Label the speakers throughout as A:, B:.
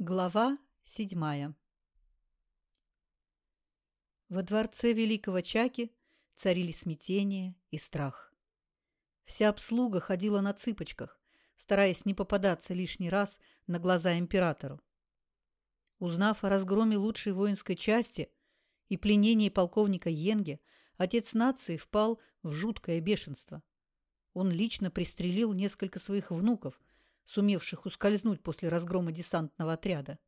A: Глава седьмая Во дворце великого Чаки царили смятение и страх. Вся обслуга ходила на цыпочках, стараясь не попадаться лишний раз на глаза императору. Узнав о разгроме лучшей воинской части и пленении полковника Йенге, отец нации впал в жуткое бешенство. Он лично пристрелил несколько своих внуков – сумевших ускользнуть после разгрома десантного отряда.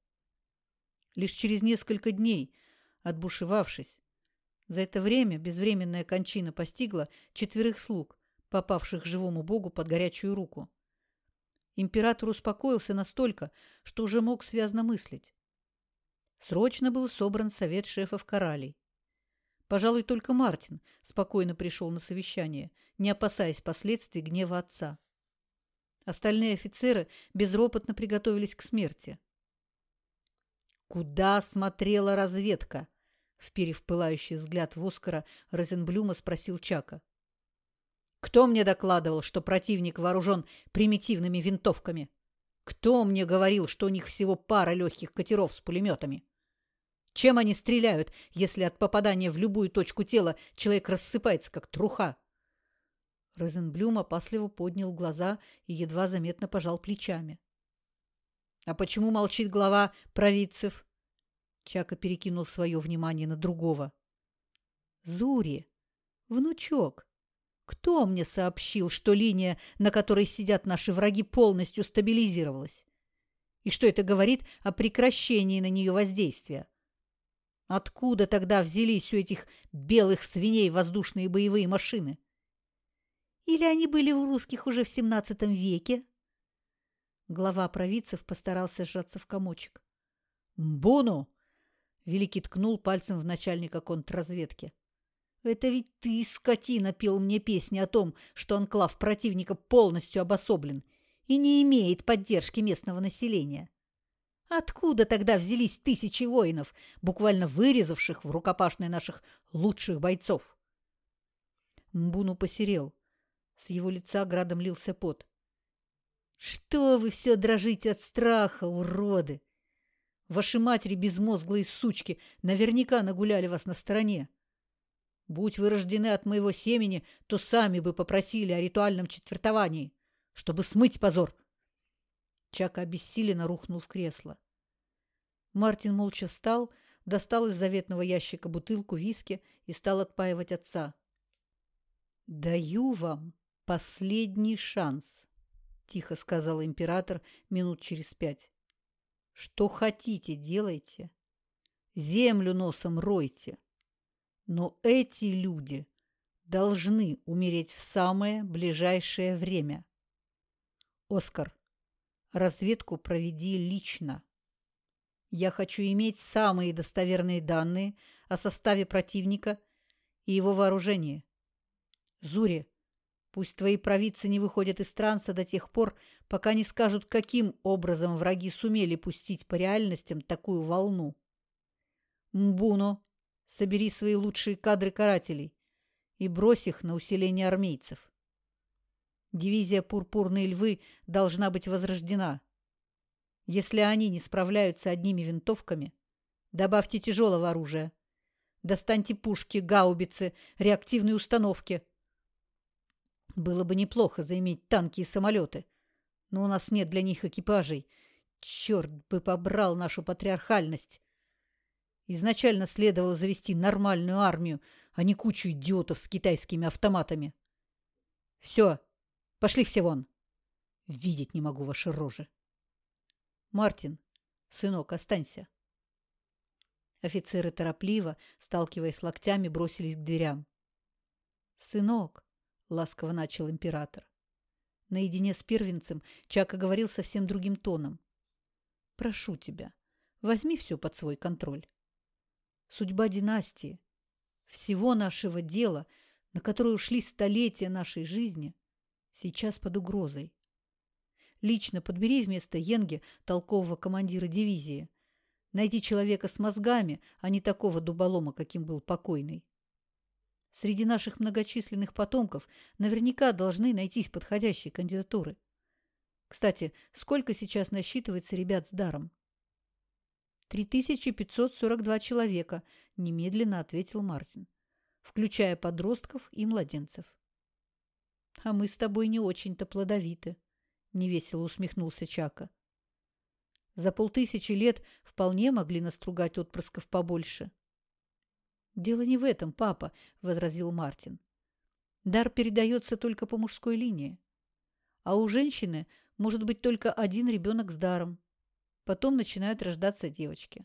A: Лишь через несколько дней, отбушевавшись, за это время безвременная кончина постигла четверых слуг, попавших живому богу под горячую руку. Император успокоился настолько, что уже мог связно мыслить. Срочно был собран совет шефов коралей. Пожалуй, только Мартин спокойно пришел на совещание, не опасаясь последствий гнева отца. Остальные офицеры безропотно приготовились к смерти. «Куда смотрела разведка?» Вперев пылающий взгляд в Оскара, Розенблюма спросил Чака. «Кто мне докладывал, что противник вооружен примитивными винтовками? Кто мне говорил, что у них всего пара легких катеров с пулеметами? Чем они стреляют, если от попадания в любую точку тела человек рассыпается, как труха?» Розенблюм опасливо поднял глаза и едва заметно пожал плечами. «А почему молчит глава провидцев?» Чака перекинул свое внимание на другого. «Зури! Внучок! Кто мне сообщил, что линия, на которой сидят наши враги, полностью стабилизировалась? И что это говорит о прекращении на нее воздействия? Откуда тогда взялись у этих белых свиней воздушные боевые машины?» Или они были у русских уже в XVII веке? Глава провидцев постарался сжаться в комочек. «Бону!» — Великий ткнул пальцем в начальника контрразведки. «Это ведь ты, скотина, пел мне песни о том, что анклав противника полностью обособлен и не имеет поддержки местного населения. Откуда тогда взялись тысячи воинов, буквально вырезавших в рукопашной наших лучших бойцов?» Мбуну посерел. С его лица градом лился пот. «Что вы все дрожите от страха, уроды? Ваши матери безмозглые сучки наверняка нагуляли вас на стороне. Будь вы рождены от моего семени, то сами бы попросили о ритуальном четвертовании, чтобы смыть позор». Чак обессиленно рухнул в кресло. Мартин молча встал, достал из заветного ящика бутылку виски и стал отпаивать отца. «Даю вам «Последний шанс», — тихо сказал император минут через пять. «Что хотите, делайте. Землю носом ройте. Но эти люди должны умереть в самое ближайшее время. Оскар, разведку проведи лично. Я хочу иметь самые достоверные данные о составе противника и его вооружении. Зури, Пусть твои провидцы не выходят из транса до тех пор, пока не скажут, каким образом враги сумели пустить по реальностям такую волну. Мбуно, собери свои лучшие кадры карателей и брось их на усиление армейцев. Дивизия «Пурпурные львы» должна быть возрождена. Если они не справляются одними винтовками, добавьте тяжелого оружия. Достаньте пушки, гаубицы, реактивные установки – было бы неплохо заиметь танки и самолеты, но у нас нет для них экипажей. Черт бы побрал нашу патриархальность! Изначально следовало завести нормальную армию, а не кучу идиотов с китайскими автоматами. Все, пошли все вон. Видеть не могу ваши рожи. Мартин, сынок, останься. Офицеры торопливо, сталкиваясь локтями, бросились к дверям. «Сынок, — ласково начал император. Наедине с первенцем Чака говорил совсем другим тоном. «Прошу тебя, возьми все под свой контроль. Судьба династии, всего нашего дела, на которое ушли столетия нашей жизни, сейчас под угрозой. Лично подбери вместо Йенге толкового командира дивизии. Найди человека с мозгами, а не такого дуболома, каким был покойный. Среди наших многочисленных потомков наверняка должны найтись подходящие кандидатуры. Кстати, сколько сейчас насчитывается ребят с даром? 3542 человека, немедленно ответил Мартин, включая подростков и младенцев. А мы с тобой не очень-то плодовиты, невесело усмехнулся Чака. За полтысячи лет вполне могли настругать отпрысков побольше. «Дело не в этом, папа», — возразил Мартин. «Дар передается только по мужской линии. А у женщины может быть только один ребенок с даром. Потом начинают рождаться девочки.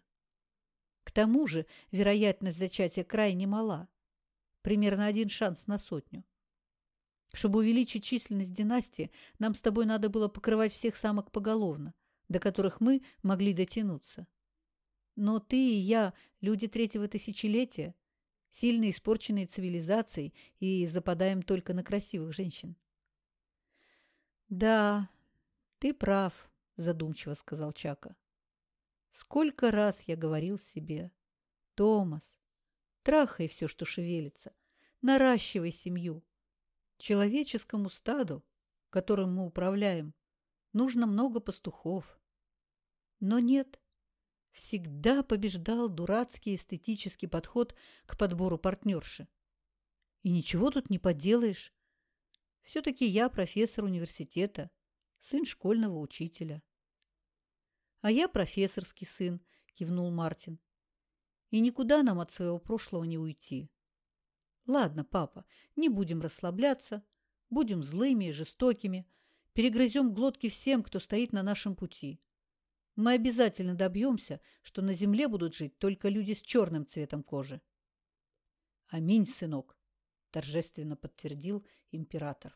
A: К тому же вероятность зачатия крайне мала. Примерно один шанс на сотню. Чтобы увеличить численность династии, нам с тобой надо было покрывать всех самок поголовно до которых мы могли дотянуться. Но ты и я, люди третьего тысячелетия, сильно испорченные цивилизацией и западаем только на красивых женщин. «Да, ты прав», – задумчиво сказал Чака. «Сколько раз я говорил себе, Томас, трахай все, что шевелится, наращивай семью. Человеческому стаду, которым мы управляем, нужно много пастухов, но нет. Всегда побеждал дурацкий эстетический подход к подбору партнерши. И ничего тут не поделаешь. Все-таки я профессор университета, сын школьного учителя. А я профессорский сын, кивнул Мартин. И никуда нам от своего прошлого не уйти. Ладно, папа, не будем расслабляться, будем злыми и жестокими, перегрызем глотки всем, кто стоит на нашем пути. Мы обязательно добьемся, что на земле будут жить только люди с черным цветом кожи. Аминь, сынок, торжественно подтвердил император.